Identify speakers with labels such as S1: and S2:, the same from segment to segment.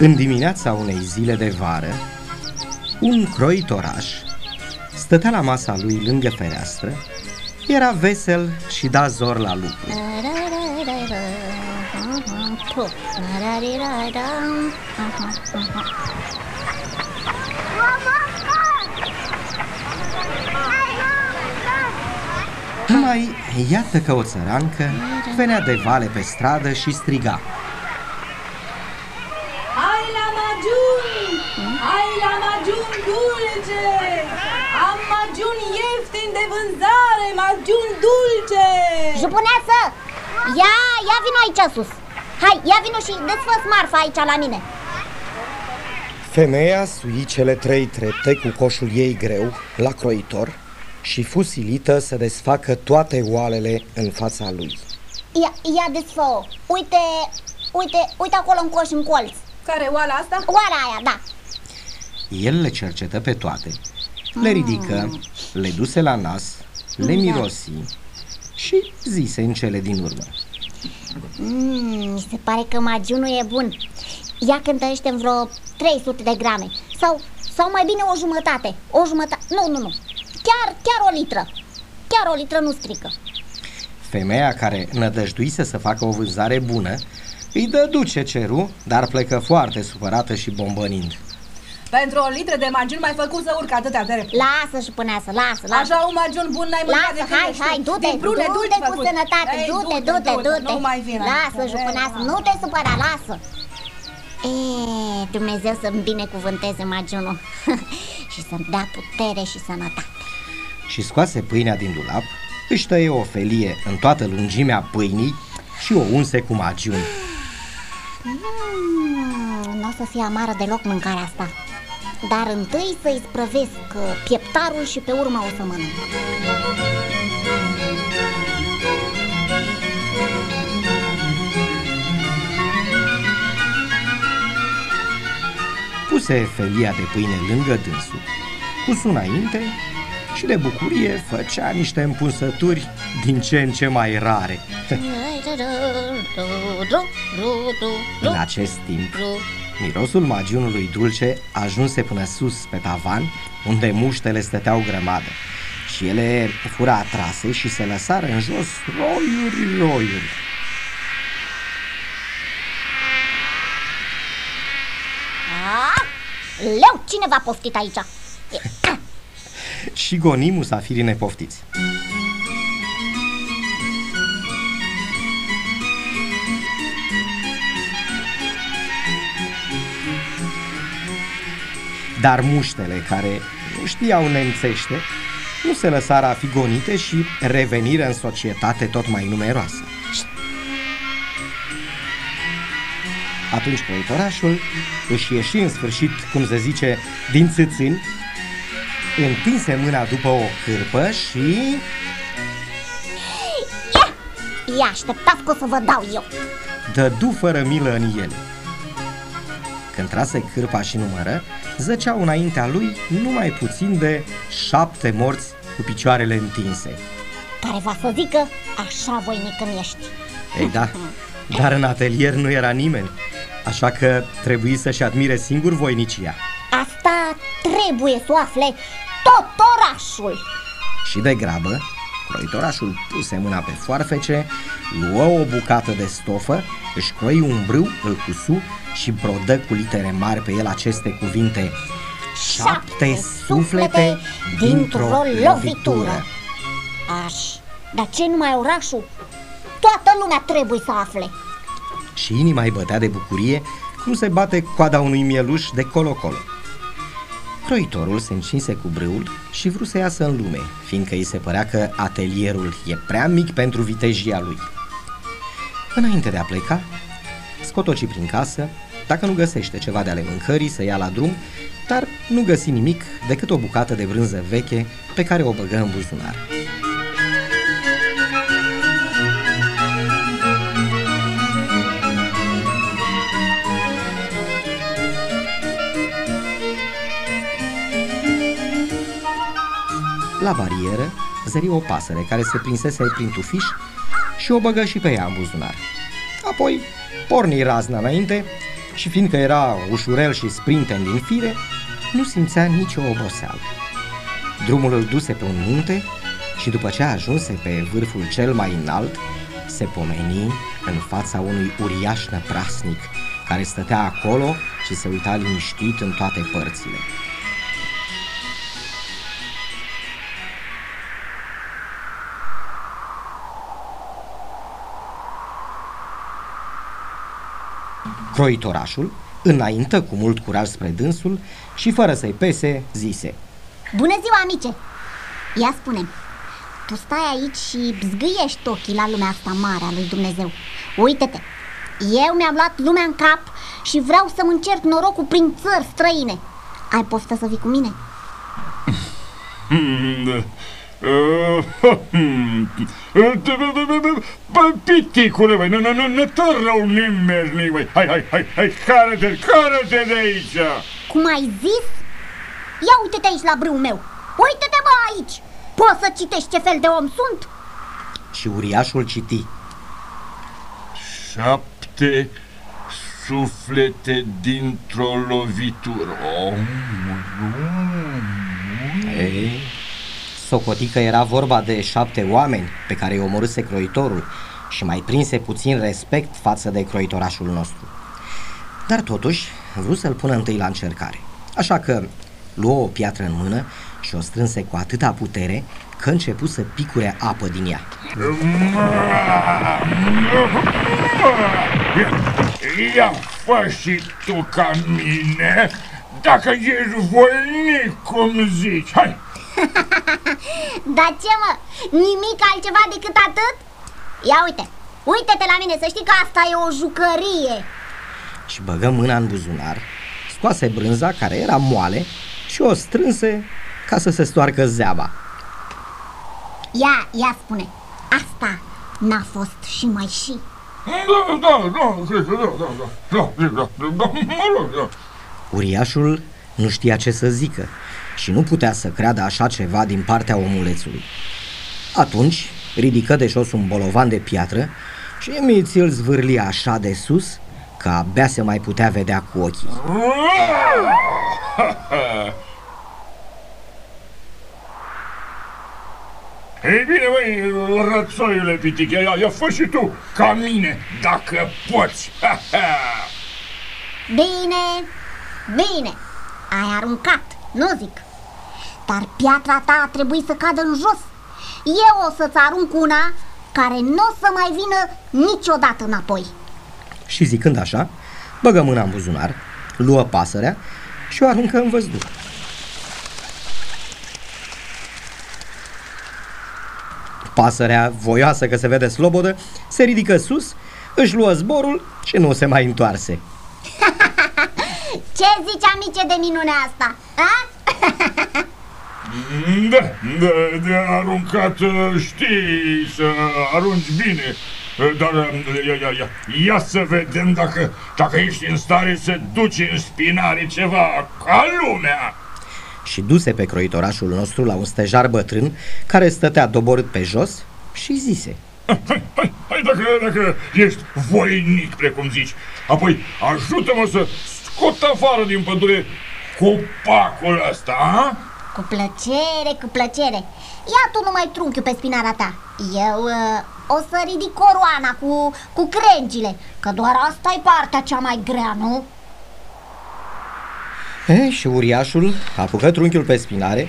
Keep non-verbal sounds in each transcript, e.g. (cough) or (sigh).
S1: În dimineața unei zile de vară, un croitoraș stătea la masa lui lângă fereastră, era vesel și da zor la lucru. Numai iată că o țărancă venea de vale pe stradă și striga.
S2: Hai la majun! Hai la majun dulce! Am majun ieftin de vânzare, majun dulce!
S3: Jupuneasă! Ia, ia vino aici sus! Hai, ia vino și desfă marfa aici la mine!
S1: Femeia sui cele trei trepte cu coșul ei greu la croitor și fu silită să desfacă toate oalele în fața lui.
S3: Ia, ia desfă Uite, uite, uite acolo în coș, în colț.
S2: Care oala asta?
S3: Oala aia, da.
S1: El le cercetă pe toate, le ridică, le duse la nas, le
S3: Da.
S1: mirosi și zise în cele din urmă.
S3: Mm, mi se pare că magiunul e bun. Ia cântărește în vreo 300 de grame. Sau, sau mai bine o jumătate. O jumătate. Nu, nu, nu. Chiar, chiar o litră. Chiar o litră nu strică.
S1: Femeia care nădăjduise să facă o vânzare bună îi dădu ce ceru, dar plecă foarte supărată și bombănind.
S2: Pentru o litră de majun mai făcut să urc atâtea trepte.
S3: Lasă și puneasă, lasă, lasă.
S2: Așa un majun bun n-ai mâncat
S3: Lasă,
S2: de
S3: hai,
S2: când
S3: hai,
S2: ești.
S3: du-te,
S2: Din prune
S3: du-te
S2: dulci
S3: cu
S2: făcut.
S3: sănătate,
S2: Ei,
S3: du-te, du-te, du-te.
S2: Nu mai vin
S3: Lasă,
S2: aici.
S3: jupuneasă,
S2: Ei,
S3: nu te supăra, lasă. E, Dumnezeu să-mi binecuvânteze magiunul (laughs) și să-mi dea putere și sănătate.
S1: Și scoase pâinea din dulap, își tăie o felie în toată lungimea pâinii și o unse cu magiuni.
S3: Mm, nu o să fie amară deloc mâncarea asta. Dar întâi să-i sprăvesc uh, pieptarul și pe urmă o să mănânc.
S1: Puse felia de pâine lângă dânsul, pus înainte și de bucurie făcea niște împunsături din ce în ce mai rare. În acest timp, mirosul magiunului dulce ajunse până sus pe tavan, unde muștele stăteau grămadă. Și ele fură atrase și se lăsară în jos roiuri, roiuri.
S3: A, leu, cine v-a poftit aici? E, (laughs) a,
S1: Și goni musafirii nepoftiți. Dar muștele care nu știau nemțește nu se lăsară a fi gonite și reveniră în societate tot mai numeroasă. Atunci proitorașul își ieși în sfârșit, cum se zice, din țâțâni, întinse mâna după o cârpă și...
S3: Ia, așteptați că o să vă dau eu.
S1: dădu fără milă în ele. Când trase cârpa și numără, zăceau înaintea lui numai puțin de șapte morți cu picioarele întinse.
S3: Care va să zică, așa voinic îmi ești.
S1: Ei da, dar în atelier nu era nimeni, așa că trebuie să-și admire singur voinicia.
S3: Asta trebuie să o afle tot orașul.
S1: Și de grabă, croitorașul puse mâna pe foarfece, luă o bucată de stofă, își croi un brâu, îl cusu și brodă cu litere mari pe el aceste cuvinte Șapte suflete dintr-o lovitură.
S3: Aș, dar ce numai orașul? Toată lumea trebuie să afle.
S1: Și inima îi bătea de bucurie cum se bate coada unui mieluș de colo-colo. Croitorul se încinse cu brâul și vrut să iasă în lume, fiindcă îi se părea că atelierul e prea mic pentru vitejia lui. Înainte de a pleca, scotoci prin casă, dacă nu găsește ceva de ale mâncării, să ia la drum, dar nu găsi nimic decât o bucată de brânză veche pe care o băgă în buzunar. La barieră zări o pasăre care se prinsese prin tufiș și o băgă și pe ea în buzunar. Apoi porni razna înainte și fiindcă era ușurel și sprinten din fire, nu simțea nicio oboseală. Drumul îl duse pe un munte și după ce ajunse pe vârful cel mai înalt, se pomeni în fața unui uriaș năprasnic care stătea acolo și se uita liniștit în toate părțile. Croitorașul înaintă cu mult curaj spre dânsul și fără să-i pese, zise
S3: Bună ziua, amice! Ia spune tu stai aici și zgâiești ochii la lumea asta mare a lui Dumnezeu Uite-te, eu mi-am luat lumea în cap și vreau să-mi încerc norocul prin țări străine Ai poftă să vii cu mine? (laughs)
S4: Piticule, băi, nu, nu, nu, nu te rău nimernic, băi Hai, hai, hai, hai, care-te, care-te de aici
S3: Cum ai zis? Ia uite-te aici la brâul meu. Uite-te, bă, aici. Poți să citești ce fel de om sunt?
S1: Și uriașul citi.
S4: Șapte suflete dintr-o lovitură. Oh,
S1: Ei, socotică era vorba de șapte oameni pe care îi omorâse croitorul și mai prinse puțin respect față de croitorașul nostru. Dar totuși, vrut să-l pună întâi la încercare. Așa că luă o piatră în mână și o strânse cu atâta putere că începu să picure apă din ea.
S4: Ia fă și tu ca mine, dacă ești voinic, cum zici. Hai! (laughs)
S3: Dar ce mă, nimic altceva decât atât? Ia uite, uite-te la mine, să știi că asta e o jucărie
S1: Și băgă mâna în buzunar, scoase brânza care era moale și o strânse ca să se stoarcă zeaba.
S3: Ia, ia spune, asta n-a fost și mai și.
S4: Da, da, da, cred că da, da, da, da, da, da, da, mă rog, da.
S1: Uriașul nu știa ce să zică și nu putea să creadă așa ceva din partea omulețului. Atunci ridică de jos un bolovan de piatră și emiți îl zvârli așa de sus că abia se mai putea vedea cu ochii. (laughs)
S4: Ei bine, băi, rățoiule Pitic, ia, ia fă și tu, ca mine, dacă poți. (laughs)
S3: Bine, bine, ai aruncat, nu zic Dar piatra ta a trebuit să cadă în jos Eu o să-ți arunc una care nu o să mai vină niciodată înapoi
S1: Și zicând așa, băgă mâna în buzunar, luă pasărea și o aruncă în văzduh. Pasărea, voioasă că se vede slobodă, se ridică sus, își luă zborul și nu se mai întoarse. (laughs)
S3: Ce zici, amice, de minunea asta? A? (laughs)
S4: Da, da, de aruncat știi să arunci bine, dar ia, ia, ia, ia să vedem dacă, dacă ești în stare să duci în spinare ceva ca lumea.
S1: Și duse pe croitorașul nostru la un stejar bătrân care stătea doborât pe jos și zise
S4: Hai, hai, hai dacă, dacă ești voinic, precum zici, apoi ajută-mă să scot afară din pădure copacul ăsta, a?
S3: Cu plăcere, cu plăcere Ia tu numai trunchiul pe spinarea ta Eu uh, o să ridic coroana cu, cu crengile Că doar asta e partea cea mai grea, nu?
S1: E, și uriașul apucă trunchiul pe spinare,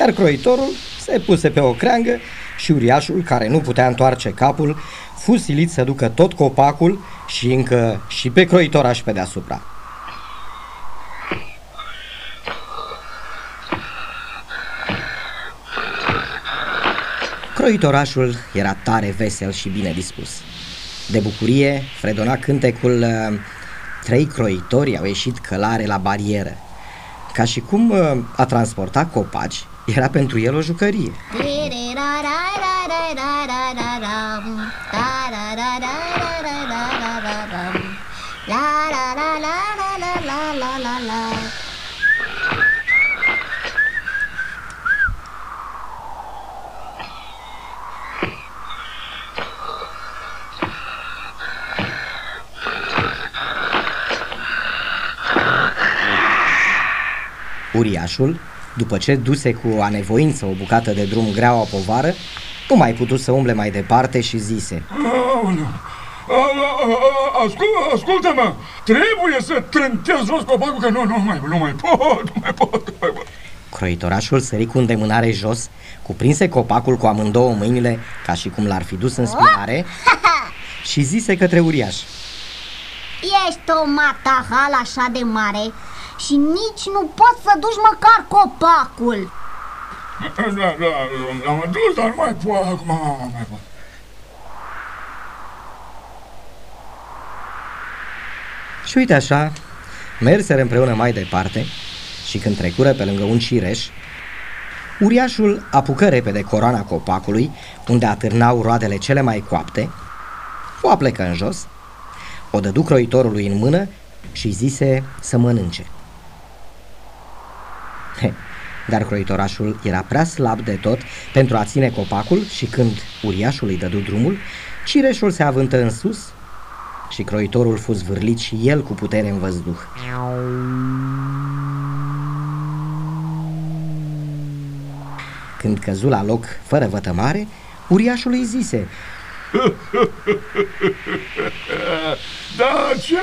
S1: iar croitorul se puse pe o creangă și uriașul, care nu putea întoarce capul, fu silit să ducă tot copacul și încă și pe croitoraș pe deasupra. Croitorașul era tare vesel și bine dispus. De bucurie, fredona cântecul uh, Trei croitori au ieșit călare la barieră. Ca și cum uh, a transporta copaci era pentru el o jucărie. Uriașul, după ce duse cu anevoință o bucată de drum greaua povară, nu mai putut să umble mai departe și zise
S4: Aoleu! Ascult, ascultă-mă! Trebuie să trântez jos copacul, că nu, nu mai, nu mai pot, nu mai pot, nu mai pot.
S1: Croitorașul sări cu îndemânare jos, cuprinse copacul cu amândouă mâinile, ca și cum l-ar fi dus în spinare, și zise către uriaș
S3: Ești o matahal așa de mare și nici nu poți să duci măcar copacul
S4: Da, da, am adus, dar nu mai pot, acum nu mai pot.
S1: Și uite așa, merseră împreună mai departe și când trecură pe lângă un cireș, uriașul apucă repede coroana copacului, unde atârnau roadele cele mai coapte, o aplecă în jos, o dădu croitorului în mână și zise să mănânce. He, dar croitorașul era prea slab de tot pentru a ține copacul și când uriașul îi dădu drumul, cireșul se avântă în sus și croitorul fu zvârlit și el cu putere în văzduh. Când căzu la loc fără vătămare, uriașul îi zise (laughs)
S4: Da, ce e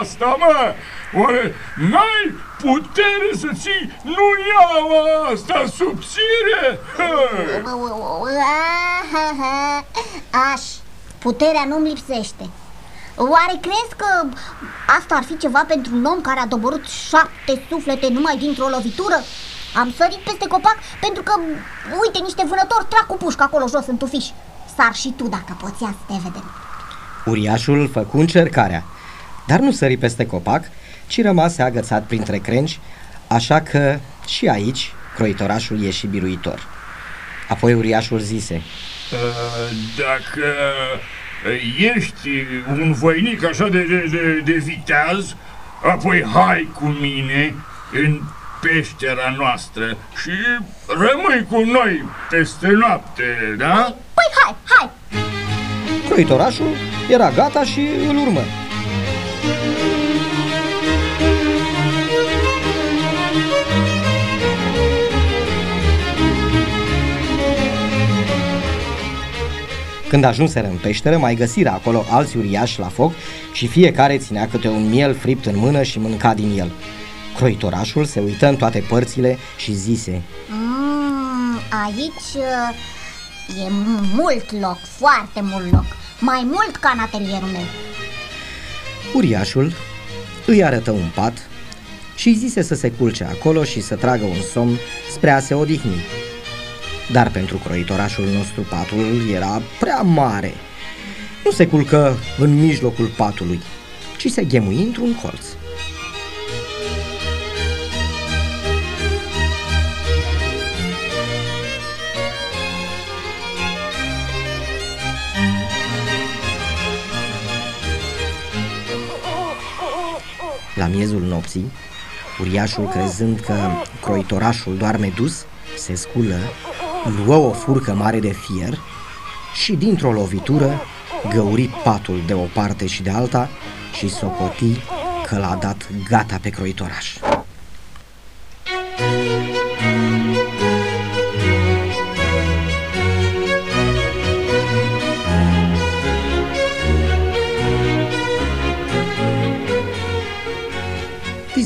S4: asta, mă? Oare n-ai putere să ții nu iau asta subțire? (laughs)
S3: Aș, puterea nu-mi lipsește Oare crezi că asta ar fi ceva pentru un om care a doborât șapte suflete numai dintr-o lovitură? Am sărit peste copac pentru că, uite, niște vânători trag cu pușcă acolo jos în tufiș Sar și tu dacă poți, ia să te vedem
S1: Uriașul făcu încercarea, dar nu sări peste copac, ci rămase agățat printre crengi, așa că și aici croitorașul ieși biruitor. Apoi uriașul zise,
S4: Uh, Dacă ești un voinic așa de, de, de, de viteaz, apoi hai cu mine în peștera noastră și rămâi cu noi peste noapte, da?
S3: Păi hai, hai!
S1: croitorașul era gata și îl urmă. Când ajunseră în peșteră, mai găsiră acolo alți uriași la foc și fiecare ținea câte un miel fript în mână și mânca din el. Croitorașul se uită în toate părțile și zise
S3: Mm, aici uh, e mult loc, foarte mult loc Mai mult ca în atelierul meu
S1: Uriașul îi arătă un pat și îi zise să se culce acolo și să tragă un somn spre a se odihni. Dar pentru croitorașul nostru patul era prea mare. Nu se culcă în mijlocul patului, ci se ghemui într-un colț. La miezul nopții, uriașul crezând că croitorașul doarme dus, se sculă, luă o furcă mare de fier și dintr-o lovitură găuri patul de o parte și de alta și socoti că l-a dat gata pe croitoraș.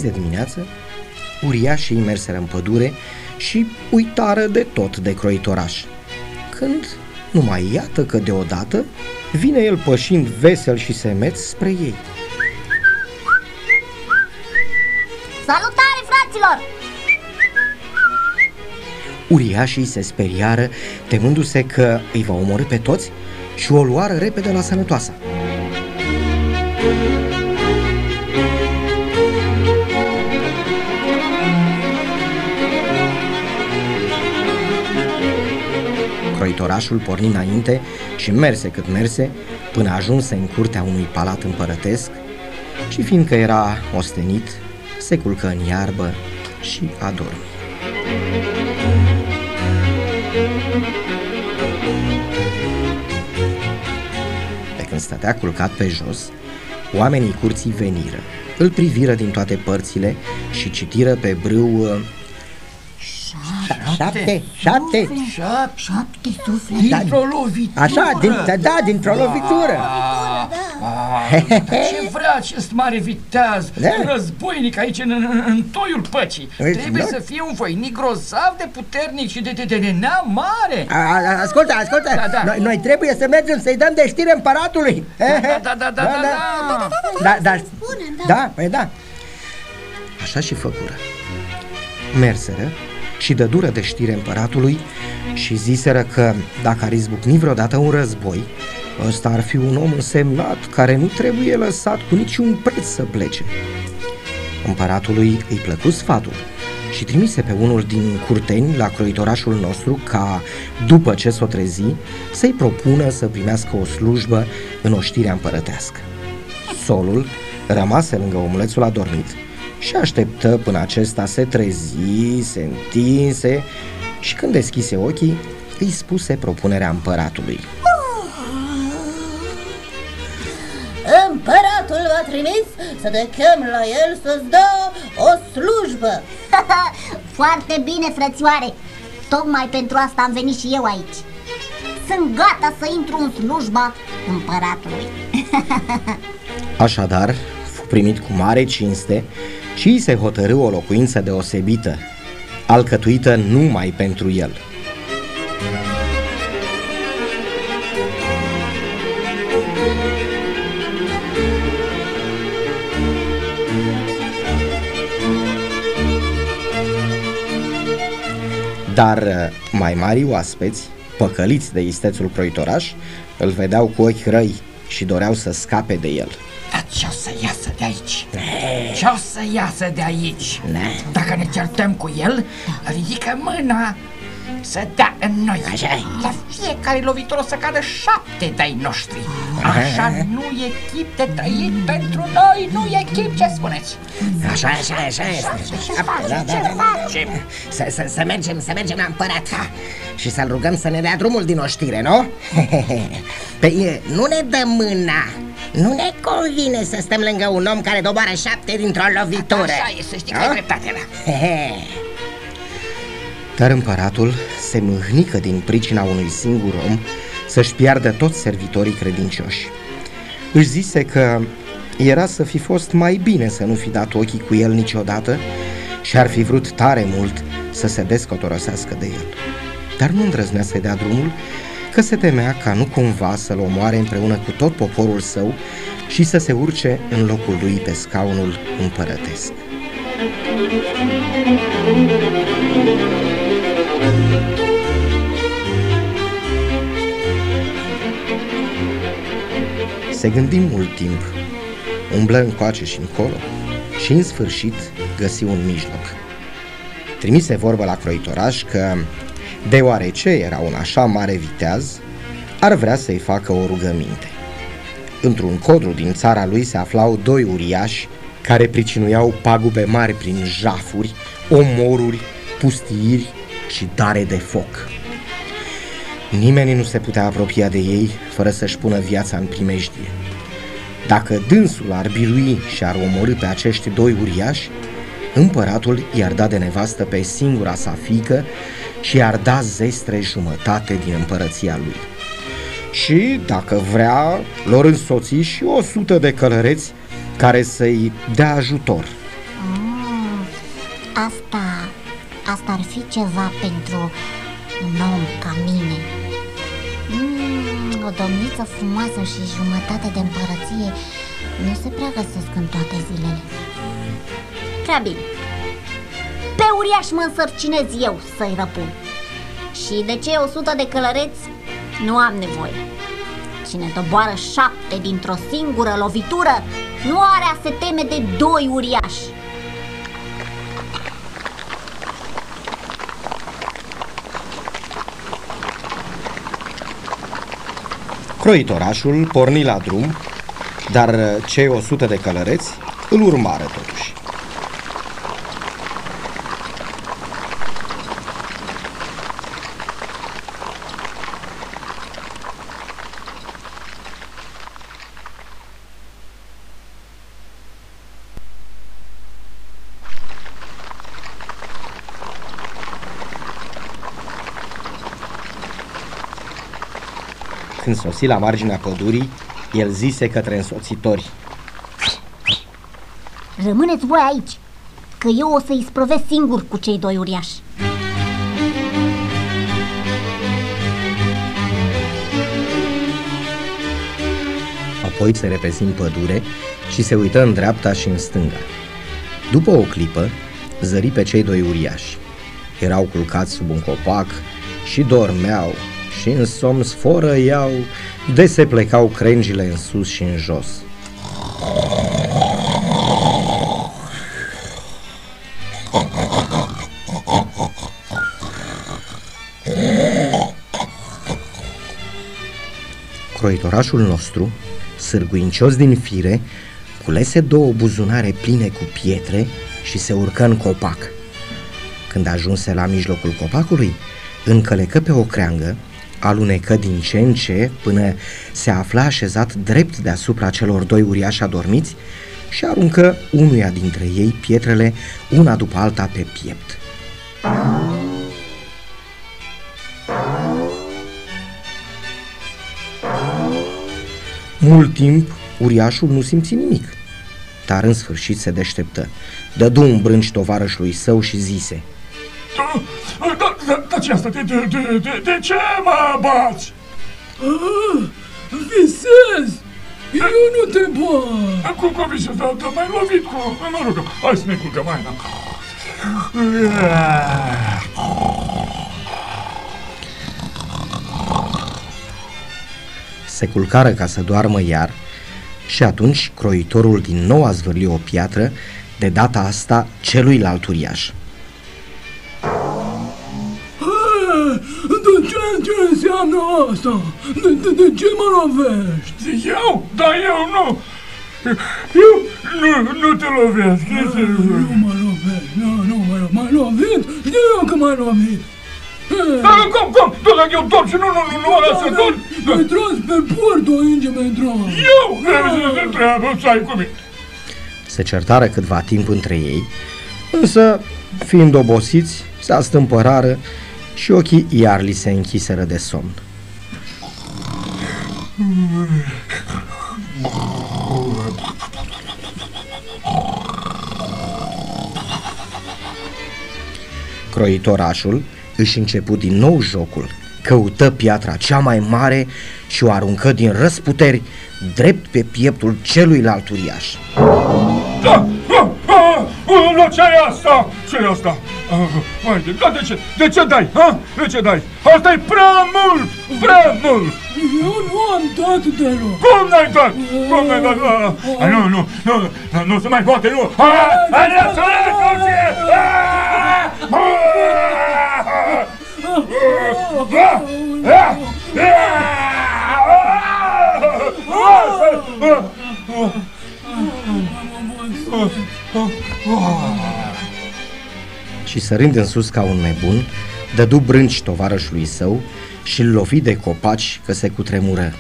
S1: De dimineață, uriașii merseră în pădure și uitară de tot de croitoraș. Când numai iată că deodată vine el pășind vesel și semeț spre ei.
S3: Salutare, fraților!
S1: Uriașii se speriară, temându-se că îi va omorâ pe toți și o luară repede la sănătoasă. Croitorașul porni înainte și merse cât merse până ajunse în curtea unui palat împărătesc și fiindcă era ostenit, se culcă în iarbă și a dormit. Pe când stătea culcat pe jos, oamenii curții veniră. Îl priviră din toate părțile și citiră pe brâu uh, Șapte, șapte,
S5: Șapte,
S3: Șapte suflete.
S5: dintr-o lovitură.
S1: așa, din, da, dintr-o lovitură.
S5: Ah, ce vrea acest mare viteaz,
S1: Da.
S5: războinic aici în, în, în toiul păcii?
S1: Uite,
S5: Trebuie
S1: da.
S5: să fie un voinic grozav de puternic și de, de, de, de neam mare.
S1: A, a, ascultă, ascultă,
S5: Da, da.
S1: Noi, noi trebuie să mergem să-i dăm de știre împăratului.
S5: Da, da, da, da, da, da.
S1: Da, da,
S3: spunem, da.
S1: da, păi da. Așa și făcură. Merseră și dădură de știre împăratului și ziseră că dacă ar izbucni vreodată un război, ăsta ar fi un om însemnat care nu trebuie lăsat cu niciun preț să plece. Împăratului îi plăcu sfatul și trimise pe unul din curteni la croitorașul nostru ca, după ce s-o trezi, să-i propună să primească o slujbă în oștirea împărătească. Solul rămase lângă omulețul adormit și așteptă până acesta se trezi, se întinse și când deschise ochii, îi spuse propunerea împăratului.
S6: Împăratul v-a trimis să te chem la el să-ți dă o slujbă. (laughs)
S3: Foarte bine, frățioare. Tocmai pentru asta am venit și eu aici. Sunt gata să intru în slujba împăratului. (laughs)
S1: Așadar, fu primit cu mare cinste și îi se hotărâ o locuință deosebită, alcătuită numai pentru el. Dar uh, mai mari oaspeți, păcăliți de istețul croitoraș, îl vedeau cu ochi răi și doreau să scape de el.
S5: Ce o să iasă de aici?
S1: Ne.
S5: Dacă ne certăm cu el, ridică mâna să dea în noi.
S1: Așa e.
S5: La fiecare lovitură o să cadă șapte de-ai noștri. Așa nu e chip de trăit pentru noi, nu e chip, ce spuneți?
S1: Așa, așa, așa este. Da, da, da, da. Să, să, să mergem, să mergem la împărat și să-l rugăm să ne dea drumul din oștire, nu? Păi nu ne dă mâna, nu ne convine să stăm lângă un om care doboară șapte dintr-o lovitură.
S5: Așa e, să știi că ai dreptate, da.
S1: Dar împăratul se mâhnică din pricina unui singur om să-și piardă toți servitorii credincioși. Își zise că era să fi fost mai bine să nu fi dat ochii cu el niciodată și ar fi vrut tare mult să se descotorosească de el. Dar nu îndrăznea să-i dea drumul, că se temea ca nu cumva să-l omoare împreună cu tot poporul său și să se urce în locul lui pe scaunul împărătesc. Se gândi mult timp, umblă încoace și încolo și în sfârșit găsi un mijloc. Trimise vorba la croitoraș că, deoarece era un așa mare viteaz, ar vrea să-i facă o rugăminte. Într-un codru din țara lui se aflau doi uriași care pricinuiau pagube mari prin jafuri, omoruri, pustiiri și dare de foc. Nimeni nu se putea apropia de ei fără să-și pună viața în primejdie. Dacă dânsul ar birui și ar omorâ pe acești doi uriași, împăratul i-ar da de nevastă pe singura sa fiică și i-ar da zestre jumătate din împărăția lui. Și, dacă vrea, lor însoți și o sută de călăreți care să-i dea ajutor.
S3: Ah, asta, asta ar fi ceva pentru un om ca mine. Mm, o domniță frumoasă și jumătate de împărăție nu se prea găsesc în toate zilele. Prea bine. Pe uriaș mă însărcinez eu să-i răpun. Și de cei 100 de călăreți nu am nevoie. Cine doboară șapte dintr-o singură lovitură nu are a se teme de doi uriași.
S1: Croitorașul porni la drum, dar cei o sută de călăreți îl urmară totuși. Când sosi la marginea pădurii, el zise către însoțitori.
S3: Rămâneți voi aici, că eu o să-i sprăvesc singur cu cei doi uriași.
S1: Apoi se repezi în pădure și se uită în dreapta și în stânga. După o clipă, zări pe cei doi uriași. Erau culcați sub un copac și dormeau și în somn sforăiau, de se plecau crengile în sus și în jos. Croitorașul nostru, sârguincios din fire, culese două buzunare pline cu pietre și se urcă în copac. Când ajunse la mijlocul copacului, încălecă pe o creangă, alunecă din ce în ce până se afla așezat drept deasupra celor doi uriași adormiți și aruncă unuia dintre ei pietrele una după alta pe piept. Mult timp, uriașul nu simți nimic, dar în sfârșit se deșteptă. Dădu un brânci tovarășului său și zise
S4: Da, da, da, da ce asta? De, de, de, de, de ce mă bați?
S7: Visez! Eu nu te bat!
S4: Cu comisie, da, da, mai lovit cu... Mă rog, hai să ne culcăm, hai, da.
S1: se culcară ca să doarmă iar și atunci croitorul din nou a zvârli o piatră, de data asta celuilalt uriaș.
S7: Înseamnă asta? De, de, de ce mă lovești?
S4: Eu? Da, eu nu. Eu nu, nu te lovesc.
S7: Nu mă lovesc, nu, nu mă lovesc. M-ai lovit? Știu eu că m-ai lovit.
S4: Dar cum, cum? Tu dacă eu dorm și nu, nu, nu, nu mă lasă dorm?
S7: Mi-ai tras pe port o inge mi-ai tras.
S4: Eu? Nu treabă, să ai cu mine.
S1: Se certară câtva timp între ei, însă, fiind obosiți, se astâmpărară și ochii iar li se închiseră de somn. Croitorașul își început din nou jocul, căută piatra cea mai mare și o aruncă din răsputeri drept pe pieptul celuilalt uriaș.
S4: Da! Ah, ah, ah, La ce e asta? ce e asta? Ah, Mai de, da, de ce? De ce dai? Ha? De ce dai? Asta e prea mult! Prea mult!
S7: Eu nu am dat deloc.
S4: Cum n-ai dat? Cum n-ai dat? Ah, ah, nu, nu, nu, nu, nu se mai poate, nu! Ah, ah, nu,
S1: și sărind în sus ca un nebun, dădu brânci tovarășului său și îl lovi de copaci că se cutremură.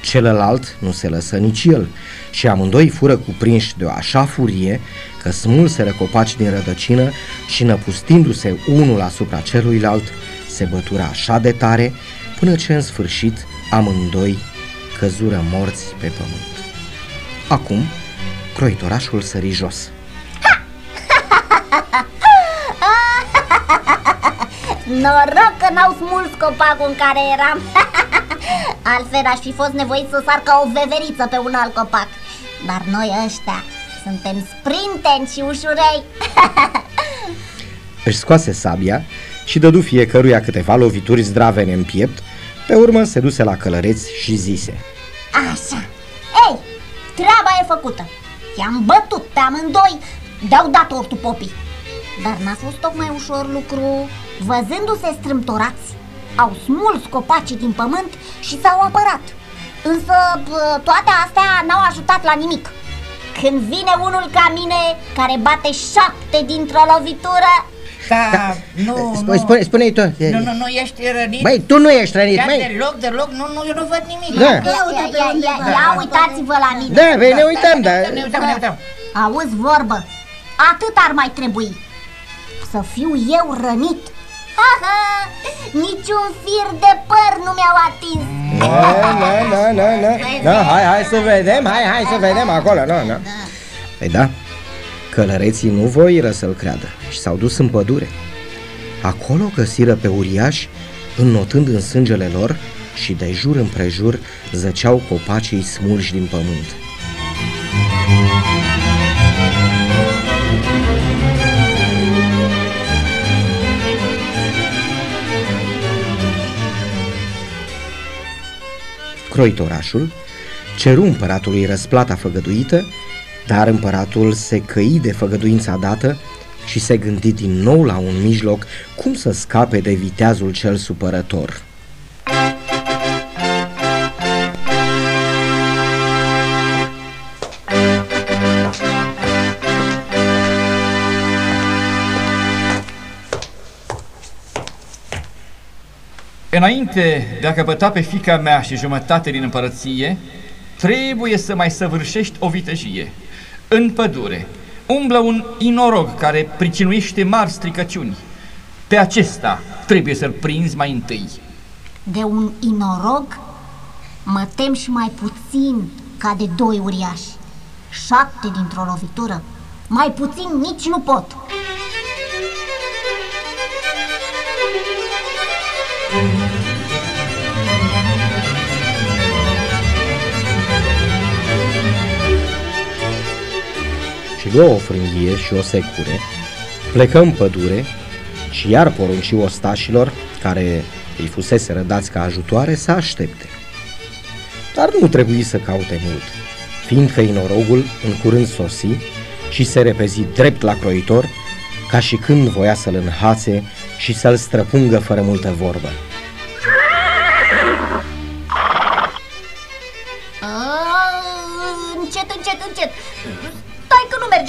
S1: Celălalt nu se lăsă nici el și amândoi fură cuprinși de o așa furie că smulseră copaci din rădăcină și năpustindu-se unul asupra celuilalt, se bătura așa de tare până ce în sfârșit amândoi căzură morți pe pământ. Acum, croitorașul sări jos. (laughs) (laughs)
S3: Noroc că n-au smuls copacul în care eram. (laughs) Altfel aș fi fost nevoit să sar ca o veveriță pe un alt copac. Dar noi ăștia suntem sprinteni și ușurei. (laughs)
S1: Își scoase sabia și dădu fiecăruia câteva lovituri zdravene în piept, pe urmă se duse la călăreți și zise
S3: Așa. Ei, treaba e făcută. I-am bătut pe amândoi De-au dat ortul popii Dar n-a fost tocmai ușor lucru Văzându-se strâmtorați Au smuls copacii din pământ și s-au apărat Însă bă, toate astea n-au ajutat la nimic Când vine unul ca mine Care bate șapte dintr-o lovitură
S5: Da, nu,
S1: Spune,
S5: nu.
S1: spune, spune tu
S5: Nu, nu, nu ești rănit?
S1: Băi, tu nu ești rănit,
S5: Chiar
S1: măi
S5: deloc, deloc, nu, nu, eu nu văd nimic.
S1: Da.
S3: Ia, ia, ia, ia, ia uitați-vă la mine
S1: Da, vei ne uităm, da
S5: Ne uităm, ne uităm.
S3: Auzi vorbă, atât ar mai trebui Să fiu eu rănit Niciun fir de păr nu mi-au atins
S1: Na, na, na, na, na. Na, hai, hai să vedem, hai, hai să vedem acolo, na, na. Păi da, călăreții nu voiră să-l creadă și s-au dus în pădure. Acolo găsiră pe uriași, înnotând în sângele lor și de jur împrejur zăceau copacii smulși din pământ. Croitorașul ceru împăratului răsplata făgăduită, dar împăratul se căi de făgăduința dată și se gândi din nou la un mijloc cum să scape de viteazul cel supărător.
S5: Înainte de a căpăta pe fica mea și jumătate din împărăție, trebuie să mai săvârșești o vitejie. În pădure umblă un inorog care pricinuiește mari stricăciuni. Pe acesta trebuie să-l prinzi mai întâi.
S3: De un inorog mă tem și mai puțin ca de doi uriași Șapte dintr-o lovitură Mai puțin nici nu pot
S1: și luă o frânghie și o secure, plecă în pădure și iar porunci ostașilor, care îi fusese rădați ca ajutoare, să aștepte. Dar nu trebuie să caute mult, fiindcă inorogul în curând sosi și se repezi drept la croitor, ca și când voia să-l înhațe și să-l străpungă fără multă vorbă.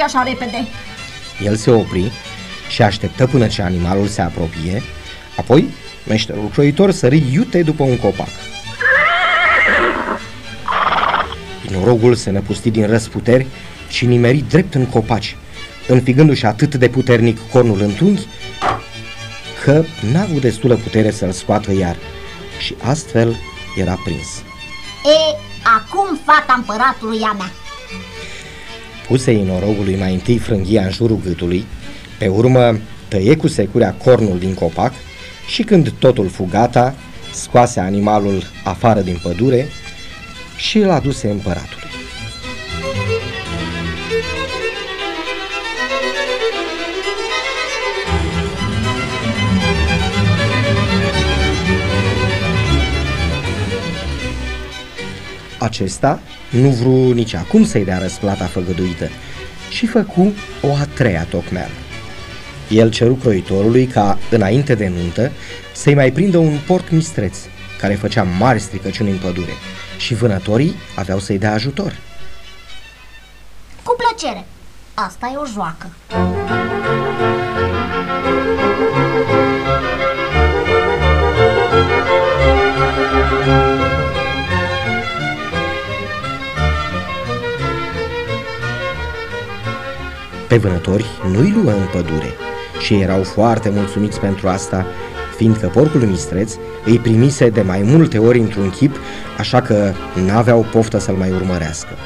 S3: Merge așa repede
S1: El se opri și așteptă până ce animalul se apropie, apoi meșterul croitor sări iute după un copac. Norogul se năpusti din răsputeri și nimeri drept în copaci, înfigându-și atât de puternic cornul în tunghi, că n-a avut destulă putere să-l scoată iar și astfel era prins.
S3: E, acum fata împăratului a mea
S1: Puse inorogului mai întâi frânghia în jurul gâtului, pe urmă tăie cu securea cornul din copac și când totul fu gata, scoase animalul afară din pădure și îl aduse împăratului. Acesta nu vru nici acum să-i dea răsplata făgăduită și făcu o a treia tocmeală. El ceru croitorului ca, înainte de nuntă, să-i mai prindă un porc mistreț, care făcea mari stricăciuni în pădure, și vânătorii aveau să-i dea ajutor.
S3: Cu plăcere Asta e o joacă
S1: Pe vânători nu-i luă în pădure și erau foarte mulțumiți pentru asta, fiindcă porcul mistreț îi primise de mai multe ori într-un chip, așa că n-aveau poftă să-l mai urmărească.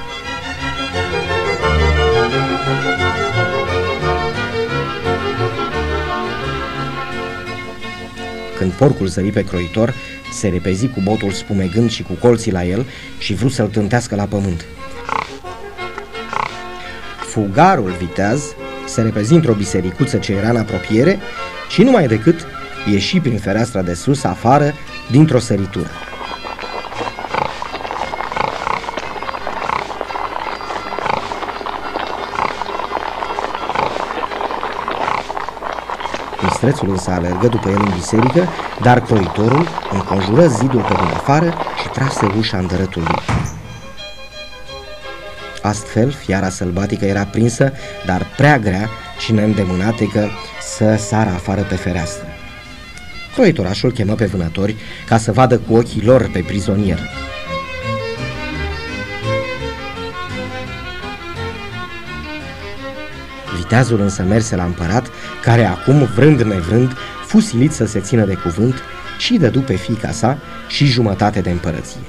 S1: Când porcul zări pe croitor, se repezi cu botul spumegând și cu colții la el și vrut să-l tântească la pământ. Fugarul viteaz se repezi într-o bisericuță ce era în apropiere și numai decât ieși prin fereastra de sus afară dintr-o săritură. Mistrețul însă alergă după el în biserică, dar croitorul înconjură zidul pe din afară și trase ușa în dărătul lui. Astfel, fiara sălbatică era prinsă, dar prea grea și neîndemânatică să sară afară pe fereastră. Croitorașul chemă pe vânători ca să vadă cu ochii lor pe prizonier. Viteazul însă merse la împărat, care acum, vrând nevrând, fu silit să se țină de cuvânt și dădu pe fica sa și jumătate de împărăție.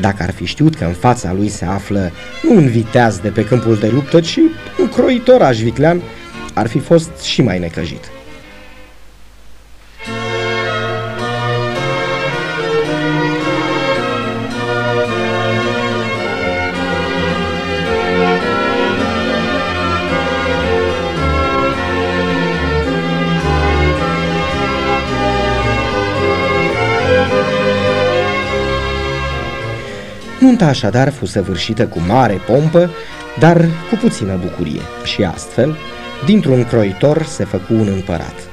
S1: Dacă ar fi știut că în fața lui se află nu un viteaz de pe câmpul de luptă, ci un croitor aș viclean, ar fi fost și mai necăjit. Nunta așadar fu săvârșită cu mare pompă, dar cu puțină bucurie și astfel, dintr-un croitor se făcu un împărat.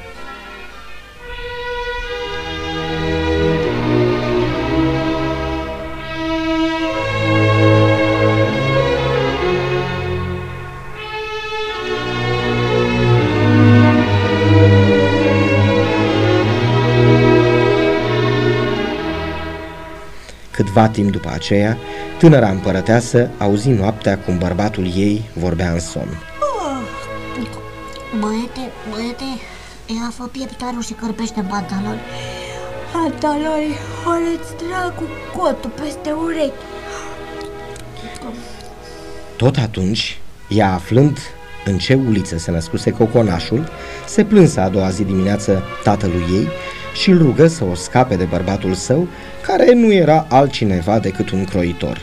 S1: Câtva timp după aceea, tânăra împărăteasă auzi noaptea cum bărbatul ei vorbea în somn.
S3: Băiete, băiete, ia fă pieptarul și cărpește în pantaloni.
S2: Pantaloni, aleți dracu cotul peste urechi.
S1: Tot atunci, ea aflând în ce uliță se născuse coconașul, se plânsă a doua zi dimineață tatălui ei și îl rugă să o scape de bărbatul său, care nu era altcineva decât un croitor.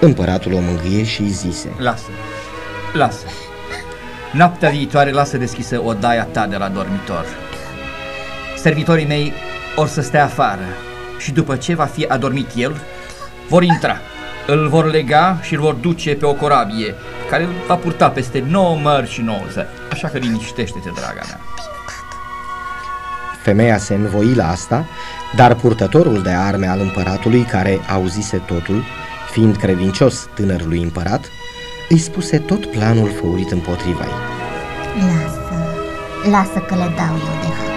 S1: Împăratul o mângâie și îi zise,
S5: Lasă, lasă. Noaptea viitoare lasă deschisă odaia ta de la dormitor. Servitorii mei or să stea afară și după ce va fi adormit el, vor intra. Îl vor lega și îl vor duce pe o corabie care îl va purta peste 9 mări și 9 zări. Așa că liniștește-te, draga mea.
S1: Femeia se învoi la asta, dar purtătorul de arme al împăratului, care auzise totul, fiind credincios tânărului împărat, îi spuse tot planul făurit împotriva ei.
S3: Lasă, lasă că le dau eu de hac.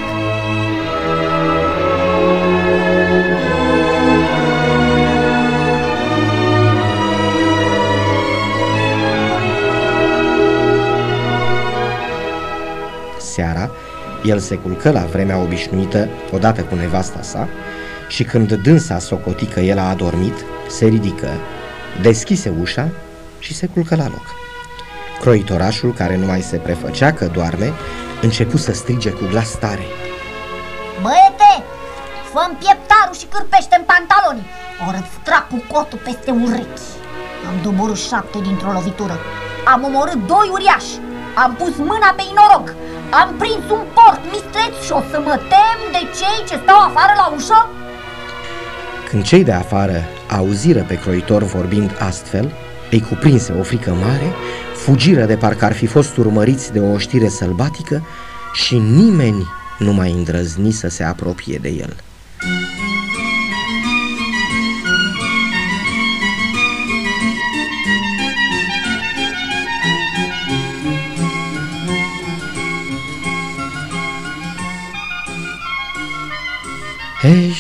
S1: El se culcă la vremea obișnuită odată cu nevasta sa și când dânsa socoti că el a adormit, se ridică, deschise ușa și se culcă la loc. Croitorașul, care nu mai se prefăcea că doarme, începu să strige cu glas tare.
S3: Băiete, fă pieptarul și cârpește în pantaloni, ori îți trag cu cotul peste urechi. Am doborât șapte dintr-o lovitură, am omorât doi uriași, am pus mâna pe inorog, am prins un porc mistreț și o să mă tem de cei ce stau afară la ușă?
S1: Când cei de afară auziră pe croitor vorbind astfel, îi cuprinse o frică mare, fugiră de parcă ar fi fost urmăriți de o știre sălbatică și nimeni nu mai îndrăzni să se apropie de el.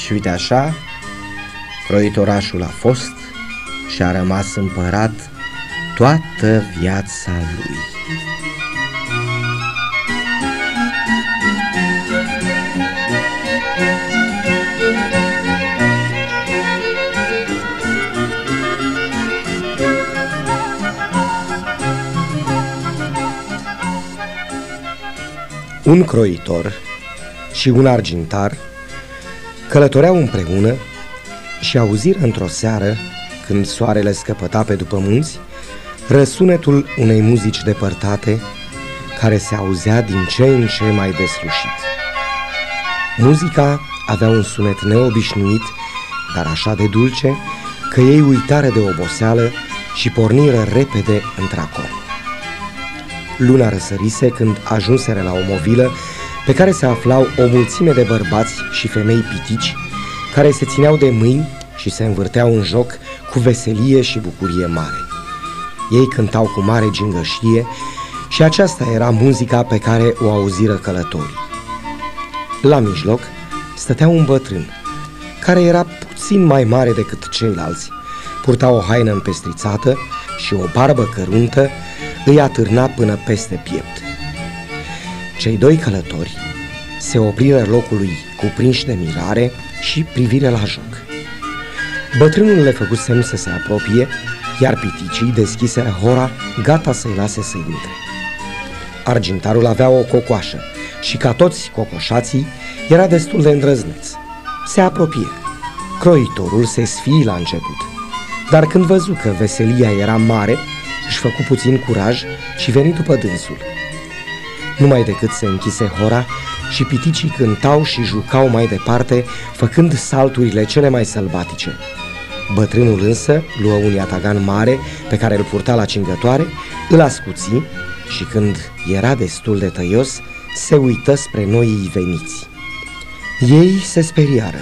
S1: Și uite așa, croitorașul a fost și a rămas împărat toată viața lui. Un croitor și un argintar călătoreau împreună și auziră într-o seară, când soarele scăpăta pe după munți, răsunetul unei muzici depărtate care se auzea din ce în ce mai deslușit. Muzica avea un sunet neobișnuit, dar așa de dulce, că ei uitară de oboseală și porniră repede într-acolo. Luna răsărise când ajunseră la o movilă pe care se aflau o mulțime de bărbați și femei pitici care se țineau de mâini și se învârteau în joc cu veselie și bucurie mare. Ei cântau cu mare gingășie și aceasta era muzica pe care o auziră călătorii. La mijloc stătea un bătrân, care era puțin mai mare decât ceilalți. Purta o haină împestrițată și o barbă căruntă, îi atârna până peste piept. Cei doi călători se opriră locului cuprinși de mirare și privire la joc. Bătrânul le făcut semn să se apropie, iar piticii deschiseră hora, gata să-i lase să intre. Argintarul avea o cocoașă și ca toți cocoșații era destul de îndrăzneț. Se apropie. Croitorul se sfii la început, dar când văzu că veselia era mare, își făcu puțin curaj și veni după dânsul. Numai decât se închise hora și piticii cântau și jucau mai departe, făcând salturile cele mai sălbatice. Bătrânul însă luă un iatagan mare pe care îl purta la cingătoare, îl ascuți și când era destul de tăios, se uită spre noii veniți. Ei se speriară,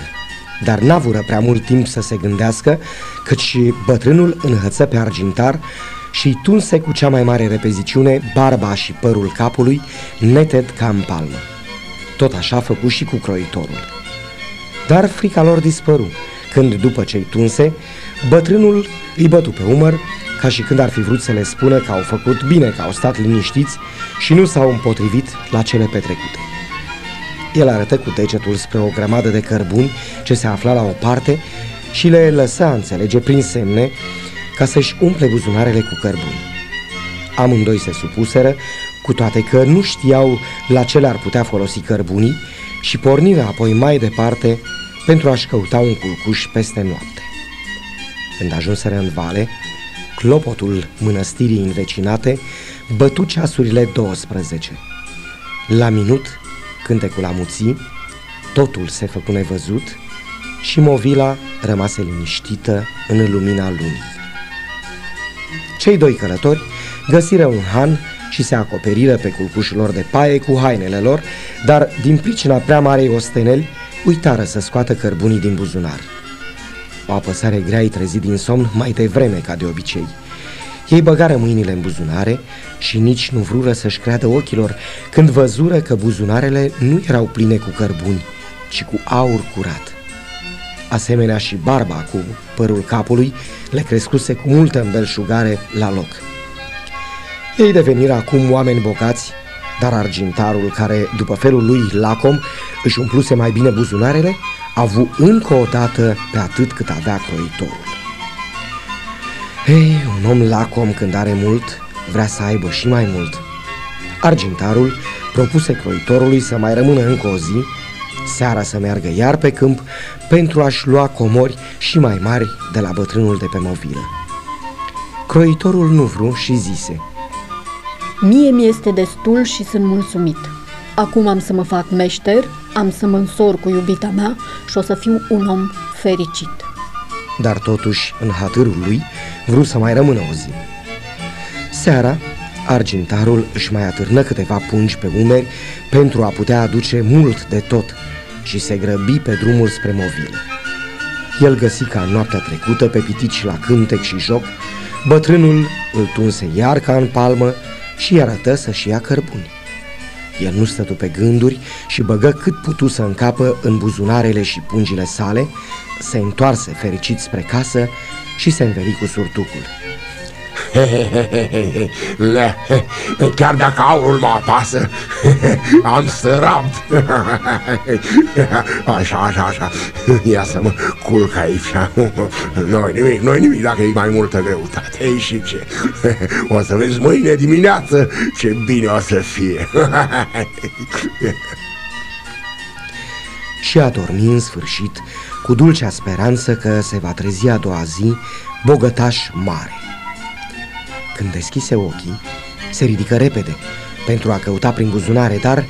S1: dar n-avură prea mult timp să se gândească, căci bătrânul înhăță pe argintar și tunse cu cea mai mare repeziciune barba și părul capului, neted ca în palmă. Tot așa a făcut și cu croitorul. Dar frica lor dispăru, când după ce-i tunse, bătrânul îi bătu pe umăr, ca și când ar fi vrut să le spună că au făcut bine, că au stat liniștiți și nu s-au împotrivit la cele petrecute. El arătă cu degetul spre o grămadă de cărbuni ce se afla la o parte și le lăsa înțelege prin semne ca să-și umple buzunarele cu cărbuni. Amândoi se supuseră, cu toate că nu știau la ce le-ar putea folosi cărbunii și porniră apoi mai departe pentru a-și căuta un culcuș peste noapte. Când ajunseră în vale, clopotul mănăstirii învecinate bătu ceasurile 12. La minut, cântecul amuții, totul se făcu nevăzut și Movila rămase liniștită în lumina lunii. Cei doi călători găsiră un han și se acoperiră pe culcușul lor de paie cu hainele lor, dar din pricina prea marei osteneli, uitară să scoată cărbunii din buzunar. O apăsare grea îi trezi din somn mai devreme ca de obicei. Ei băgară mâinile în buzunare și nici nu vrură să-și creadă ochilor când văzură că buzunarele nu erau pline cu cărbuni, ci cu aur curat. Asemenea și barba cu părul capului le crescuse cu multă îmbelșugare la loc. Ei deveniră acum oameni bogați, dar argintarul, care, după felul lui lacom, își umpluse mai bine buzunarele, a avut încă o dată pe atât cât avea croitorul. Ei, un om lacom când are mult, vrea să aibă și mai mult. Argintarul propuse croitorului să mai rămână încă o zi, seara să meargă iar pe câmp pentru a-și lua comori și mai mari de la bătrânul de pe mobilă. Croitorul nu vru și zise –
S8: Mie mi-este destul și sunt mulțumit. Acum am să mă fac meșter, am să mă însor cu iubita mea și o să fiu un om fericit.
S1: Dar totuși, în hatârul lui, vrut să mai rămână o zi. Seara, argintarul își mai atârnă câteva pungi pe umeri pentru a putea aduce mult de tot și se grăbi pe drumul spre movilă. El găsi ca noaptea trecută pe pitici la cântec și joc, bătrânul îl tunse iar ca în palmă și îi arătă să-și ia cărbuni. El nu stătu pe gânduri și băgă cât putu să încapă în buzunarele și pungile sale, se întoarse fericit spre casă și se înveli cu surtucul.
S9: Chiar dacă aurul mă apasă, am sărat. Așa, așa, așa. Ia să mă culc aici. Noi nimic, noi nimic dacă e mai multă greutate. Ei și ce? O să vezi mâine dimineață ce bine o să fie.
S1: Și a dormit în sfârșit cu dulcea speranță că se va trezi a doua zi bogătaș mare. Când deschise ochii, se ridică repede pentru a căuta prin buzunare, dar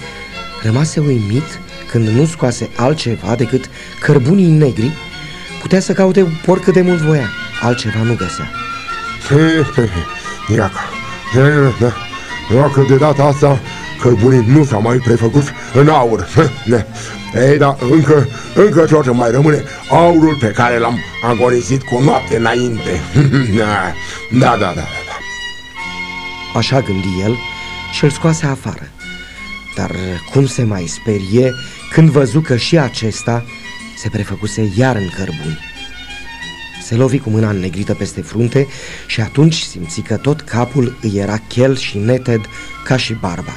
S1: rămase uimit când nu scoase altceva decât cărbunii negri, putea să caute porcă de mult voia, altceva nu găsea.
S9: Iaca, iaca de data asta cărbunii nu s-au mai prefăcut în aur. Ei, da, încă, încă tot mai rămâne aurul pe care l-am agonisit cu noapte înainte. (laughs) da, da, da, da.
S1: Așa gândi el și îl scoase afară. Dar cum se mai sperie când văzu că și acesta se prefăcuse iar în cărbuni. Se lovi cu mâna negrită peste frunte și atunci simți că tot capul îi era chel și neted ca și barba.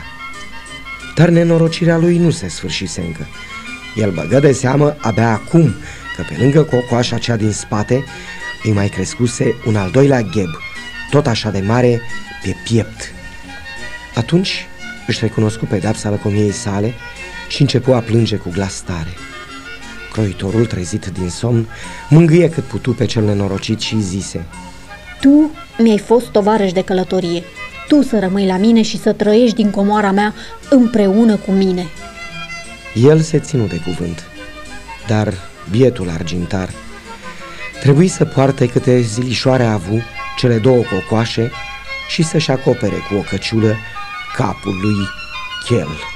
S1: Dar nenorocirea lui nu se sfârșise încă. El băgă de seamă abia acum că pe lângă cocoașa cea din spate îi mai crescuse un al doilea gheb, tot așa de mare, pe piept. Atunci își recunoscu pedepsa lăcomiei sale și începu a plânge cu glas tare. Croitorul, trezit din somn, mângâie cât putu pe cel nenorocit și zise
S8: Tu mi-ai fost tovarăș de călătorie. Tu să rămâi la mine și să trăiești din comoara mea împreună cu mine.
S1: El se ținu de cuvânt, dar bietul argintar trebuie să poarte câte zilișoare a avut cele două cocoașe și să-și acopere cu o căciulă capul lui Chel.